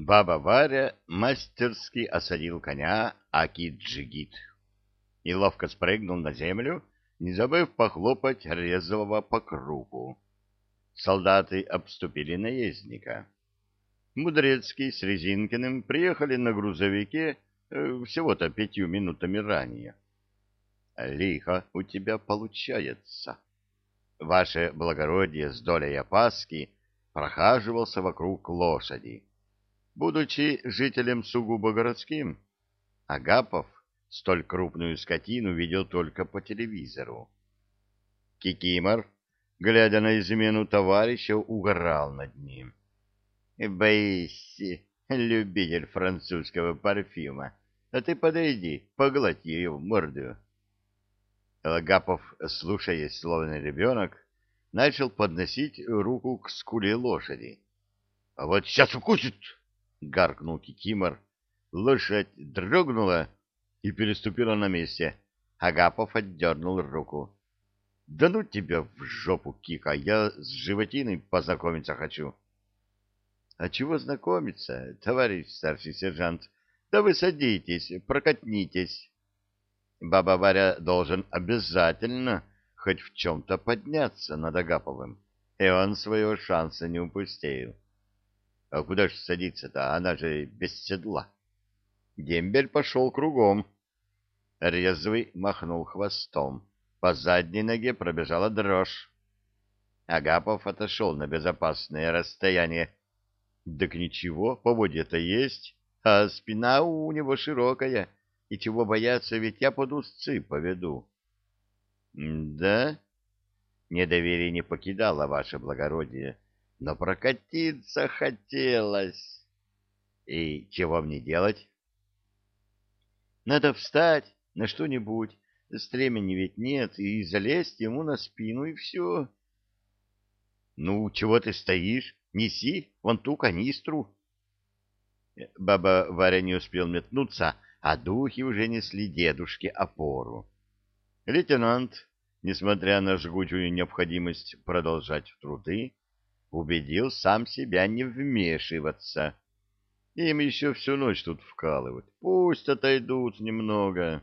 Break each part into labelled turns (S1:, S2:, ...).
S1: Баба Варя мастерски осадил коня Аки-Джигит и ловко спрыгнул на землю, не забыв похлопать резвого по кругу. Солдаты обступили наездника. Мудрецкий с Резинкиным приехали на грузовике э, всего-то пятью минутами ранее. Лихо у тебя получается. Ваше благородие с долей опаски прохаживался вокруг лошади. Будучи жителем сугубо городским, Агапов столь крупную скотину видел только по телевизору. Кикимор, глядя на измену товарища, угорал над ним. «Боись, любитель французского парфюма, а ты подойди, погладь ее в морду». Агапов, слушаясь, словно ребенок, начал подносить руку к скуле лошади. — А вот сейчас укусит! — гаркнул Кикимор. Лошадь дрогнула и переступила на месте. Агапов отдернул руку. — Да ну тебя в жопу, Кика, я с животиной познакомиться хочу. — А чего знакомиться, товарищ старший сержант? Да вы садитесь, прокатнитесь. Баба Варя должен обязательно хоть в чем-то подняться над Агаповым, и он своего шанса не упустил. А куда ж садиться-то, она же без седла. Дембель пошел кругом. Резвый махнул хвостом. По задней ноге пробежала дрожь. Агапов отошел на безопасное расстояние. Так ничего, поводья-то есть, а спина у него широкая, и чего бояться, ведь я под узцы поведу. — Да? Недоверие не покидало ваше благородие, но прокатиться хотелось. И чего мне делать? Надо встать на что-нибудь, стремени ведь нет, и залезть ему на спину, и все. Ну, чего ты стоишь? Неси вон ту канистру. Баба Варя не успел метнуться, а духи уже несли дедушке опору. Лейтенант, несмотря на жгучую необходимость продолжать труды, убедил сам себя не вмешиваться. Им еще всю ночь тут вкалывают. Пусть отойдут немного.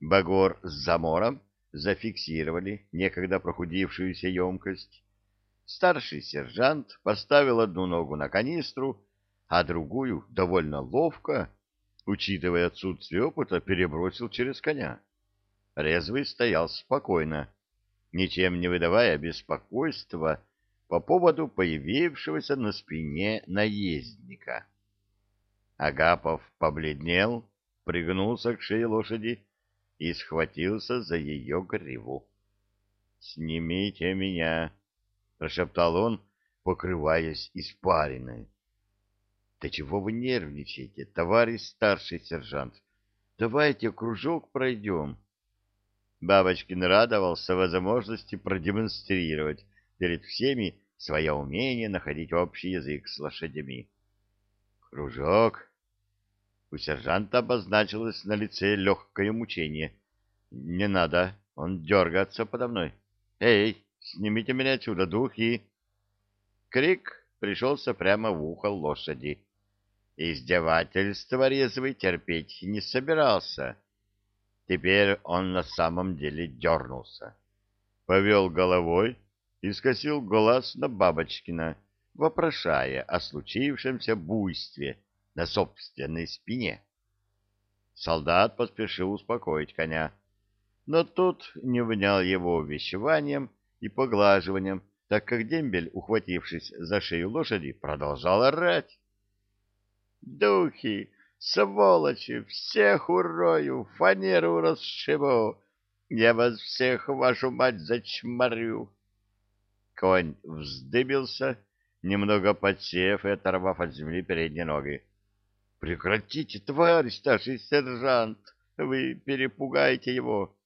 S1: Багор с замором зафиксировали некогда прохудившуюся емкость. Старший сержант поставил одну ногу на канистру, а другую довольно ловко, учитывая отсутствие опыта, перебросил через коня. Резвый стоял спокойно, ничем не выдавая беспокойства по поводу появившегося на спине наездника. Агапов побледнел, пригнулся к шее лошади и схватился за ее гриву. — Снимите меня! — прошептал он, покрываясь испариной. — Да чего вы нервничаете, товарищ старший сержант? Давайте кружок пройдем. Бабочкин радовался возможности продемонстрировать перед всеми свое умение находить общий язык с лошадями. «Кружок!» У сержанта обозначилось на лице легкое мучение. «Не надо, он дергается подо мной. Эй, снимите меня отсюда, духи!» Крик пришелся прямо в ухо лошади. Издевательство резвый терпеть не собирался. Теперь он на самом деле дернулся. Повел головой, и скосил глаз на Бабочкина, вопрошая о случившемся буйстве на собственной спине. Солдат поспешил успокоить коня, но тот не внял его увещеванием и поглаживанием, так как дембель, ухватившись за шею лошади, продолжал орать. «Духи, сволочи, всех урою, фанеру расшибу! Я вас всех, вашу мать, зачморю!» Конь вздыбился, немного подсев и оторвав от земли передние ноги. — Прекратите, товарищ старший сержант! Вы перепугаете его!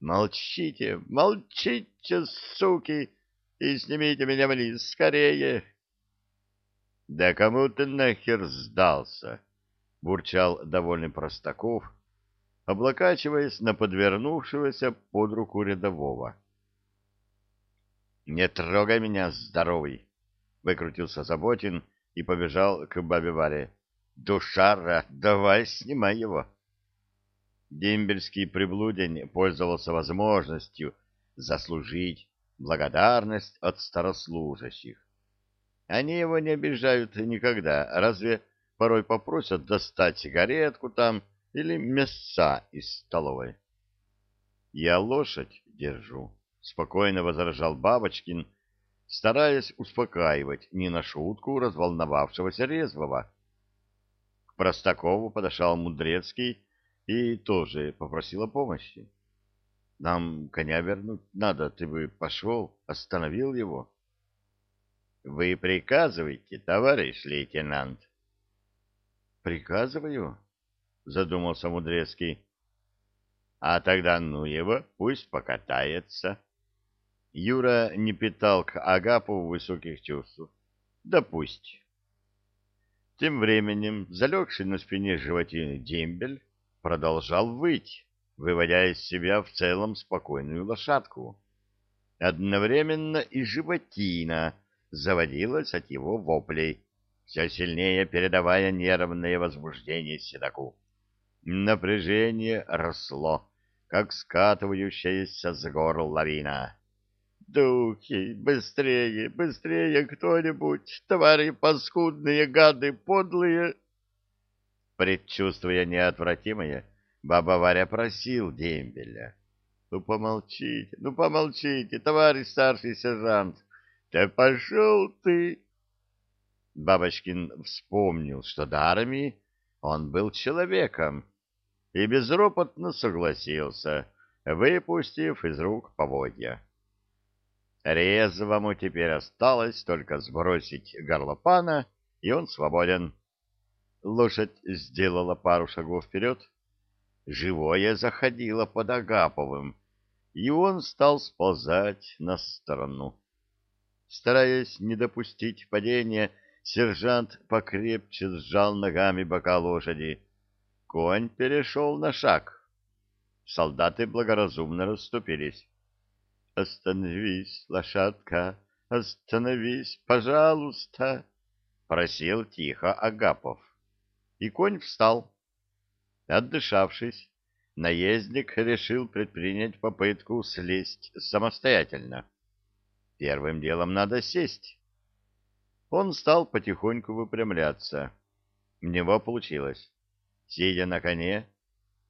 S1: Молчите, молчите, суки, и снимите меня вниз скорее! — Да кому ты нахер сдался? — бурчал довольный Простаков, облокачиваясь на подвернувшегося под руку рядового. — «Не трогай меня, здоровый!» — выкрутился Заботин и побежал к бабе Варе. «Душара, давай снимай его!» Дембельский приблудень пользовался возможностью заслужить благодарность от старослужащих. Они его не обижают никогда, разве порой попросят достать сигаретку там или мяса из столовой. «Я лошадь держу», — спокойно возражал Бабочкин, стараясь успокаивать не на шутку разволновавшегося резвого. К Простакову подошел Мудрецкий и тоже попросил о помощи. Нам коня вернуть надо, ты бы пошел, остановил его. — Вы приказываете, товарищ лейтенант? — Приказываю, — задумался Мудрецкий. — А тогда ну его, пусть покатается. Юра не питал к Агапу высоких чувств. Да пусть. Тем временем залегший на спине животины дембель продолжал выть выводя из себя в целом спокойную лошадку. Одновременно и животина заводилась от его воплей, все сильнее передавая нервное возбуждение седаку. Напряжение росло, как скатывающаяся с гор лавина. «Духи, быстрее, быстрее кто-нибудь, твари паскудные, гады подлые!» Предчувствуя неотвратимое, Баба Варя просил дембеля. — Ну, помолчите, ну, помолчите, товарищ старший сержант. Да пошел ты! Бабочкин вспомнил, что до армии он был человеком, и безропотно согласился, выпустив из рук поводья. Резвому теперь осталось только сбросить горлопана, и он свободен. Лошадь сделала пару шагов вперед, живое заходило под Агаповым, и он стал сползать на сторону. Стараясь не допустить падения, сержант покрепче сжал ногами бока лошади. Конь перешел на шаг. Солдаты благоразумно расступились. «Остановись, лошадка, остановись, пожалуйста!» — просил тихо Агапов. И конь встал. Отдышавшись, наездник решил предпринять попытку слезть самостоятельно. Первым делом надо сесть. Он стал потихоньку выпрямляться. У него получилось. Сидя на коне,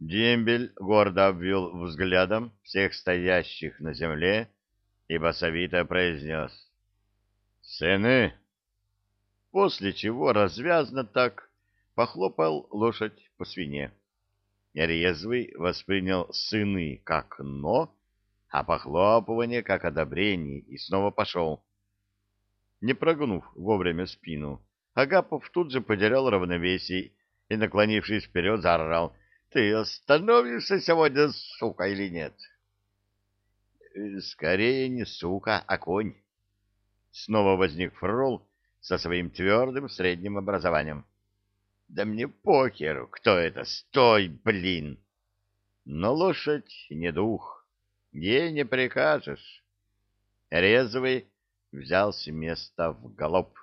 S1: дембель гордо обвел взглядом всех стоящих на земле и басовито произнес «Сыны!» После чего развязно так похлопал лошадь по свине. Резвый воспринял сыны как «но», а похлопывание как одобрение и снова пошел. Не прогнув вовремя спину, Агапов тут же потерял равновесие и, наклонившись вперед, заорал «Ты остановишься сегодня, сука, или нет?» «Скорее не сука, а конь!» Снова возник Фрол со своим твердым средним образованием. Да мне похеру, кто это. Стой, блин! Но лошадь не дух, ей не прикажешь. Резвый взял с места в галоп.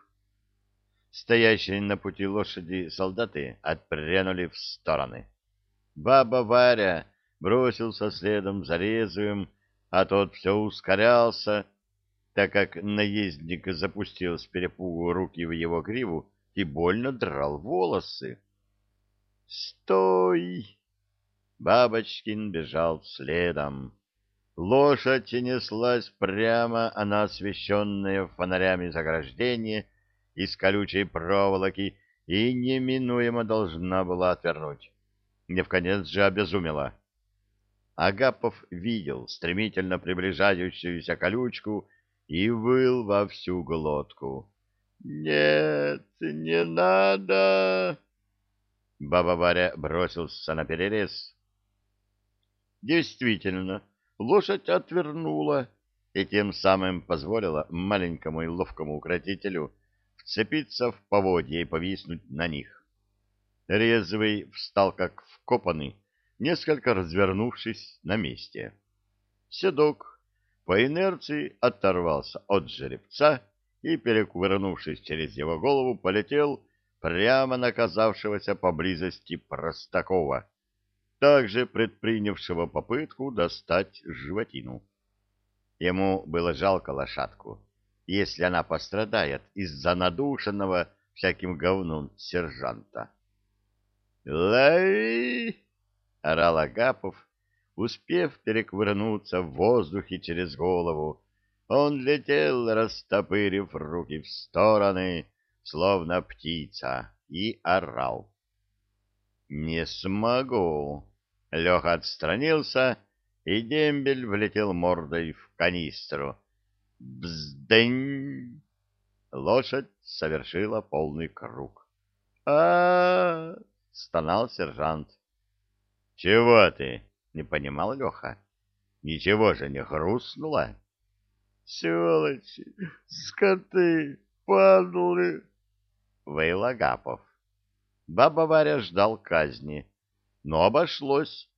S1: Стоящие на пути лошади солдаты отпрянули в стороны. Баба Варя бросился следом за резвым, а тот все ускорялся, так как наездник запустил с перепугу руки в его гриву и больно драл волосы. «Стой!» Бабочкин бежал следом. Лошадь неслась прямо, она освещенная фонарями заграждение из колючей проволоки и неминуемо должна была отвернуть. Не в конец же обезумела. Агапов видел стремительно приближающуюся колючку и выл во всю глотку. «Нет, не надо!» Баба Варя бросился на перерез. Действительно, лошадь отвернула и тем самым позволила маленькому и ловкому укротителю вцепиться в поводья и повиснуть на них. Резвый встал как вкопанный, несколько развернувшись на месте. Седок по инерции оторвался от жеребца и, перекувырнувшись через его голову, полетел прямо на оказавшегося поблизости Простакова, также предпринявшего попытку достать животину. Ему было жалко лошадку, если она пострадает из-за надушенного всяким говном сержанта. «Лови!» — орал Агапов, успев переквырнуться в воздухе через голову. Он летел, растопырив руки в стороны, словно птица, и орал. «Не смогу!» Леха отстранился, и дембель влетел мордой в канистру. «Бздынь!» Лошадь совершила полный круг. а, стонал сержант. «Чего ты?» — не понимал Леха. «Ничего же не хрустнуло?» «Сволочи! Скоты! Падлы!» — выл Агапов. Баба Варя ждал казни, но обошлось,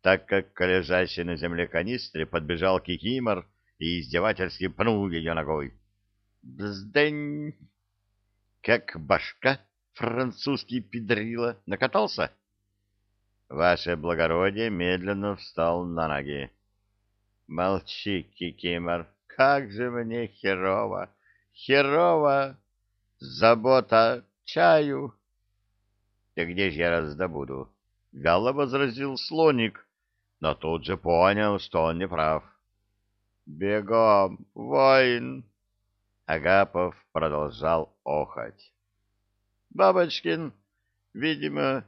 S1: так как к лежащей на земле канистре подбежал Кикимор и издевательски пнул ее ногой. «Бздень!» «Как башка!» Французский педрила. Накатался? Ваше благородие медленно встал на ноги. Молчи, Кикимор, как же мне херово, херово, забота, чаю. Да где же я раздобуду? Вяло возразил слоник, но тут же понял, что он не прав. Бегом, воин! Агапов продолжал охать. Бабочкин, видимо,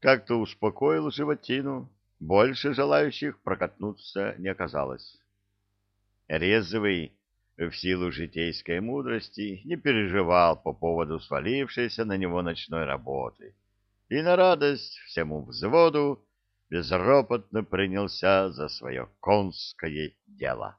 S1: как-то успокоил животину. Больше желающих прокатнуться не оказалось. Резвый, в силу житейской мудрости, не переживал по поводу свалившейся на него ночной работы и на радость всему взводу безропотно принялся за свое конское дело.